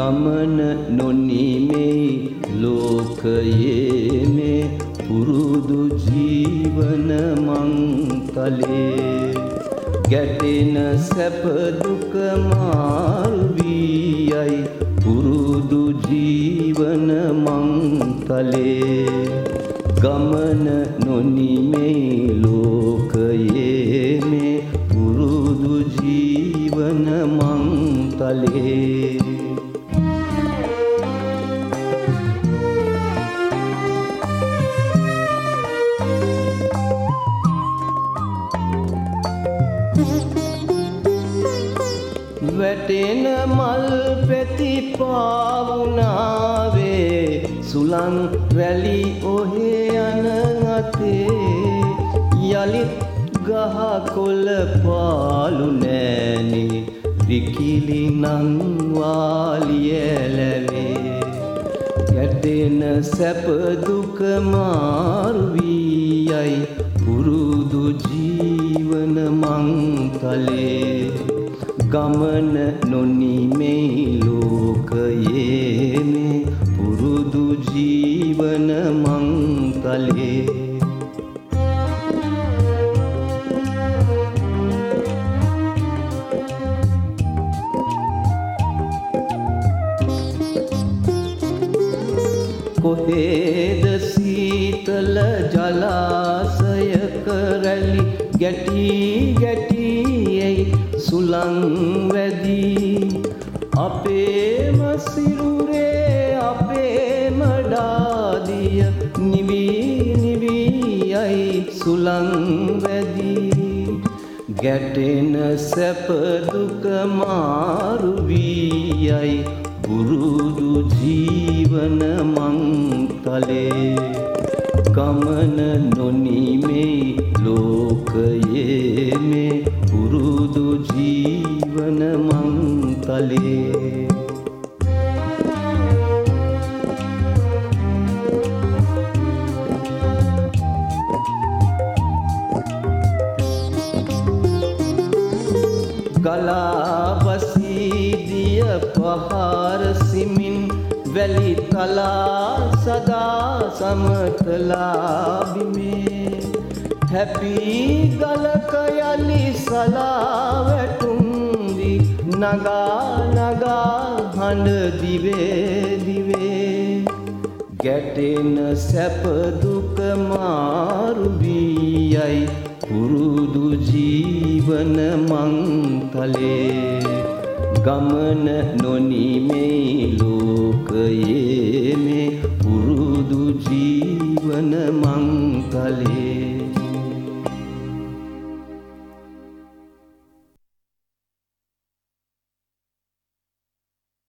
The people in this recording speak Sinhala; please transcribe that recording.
ගමන නොනිමේ ලෝකයේ මේ පුරුදු ජීවන මංතලේ. ගැටෙන සැප දුක මාරු වී පුරුදු ජීවන මංතලේ. ගමන නොනිමේ ලෝකයේ මේ පුරුදු ජීවන මංතලේ. වැටෙන මල් පෙති පාවුනාවේ. සුළං රැලි ඔහේ යන අතේ යළිත් ගහ කොළ පාලු නෑනේ විකිලි නංවාලිය ලැවේ යැටෙන සැප දුක මාරු වී යයි පුරුදු ජීවන මංතලේ ගමන නොනිමේ ලෝකයේ මේ පුරුදු ජීවන මංතලේ කොහේද සීතල ජලාසයක රැලි ගැටි ගැටියයි සුළං වැදී අපේම සිරුරේ අපේම ඩාදිය නිවී නිවීයයි සුළං වැදී. ගැටෙන සැප දුක මාරු වීයයි පුරුදු ජීවන මංතලේ ගමන නොනිමේ ලෝකයේ මේ පුරුදු ජීවන මංතලේ. ගලාවසීදිය පහර සිමින් වැලි තලා සදා සමතලාබිමේ හැපී ගලක යලි සලා වැටුම්දි නගා නගා හඬ දිවේ දිවේ. ගැටෙන සැප දුක මාරු වී යයි පුරුදු ජීවන මංතලේ. ගමන නොනිමේ ලෝකයේ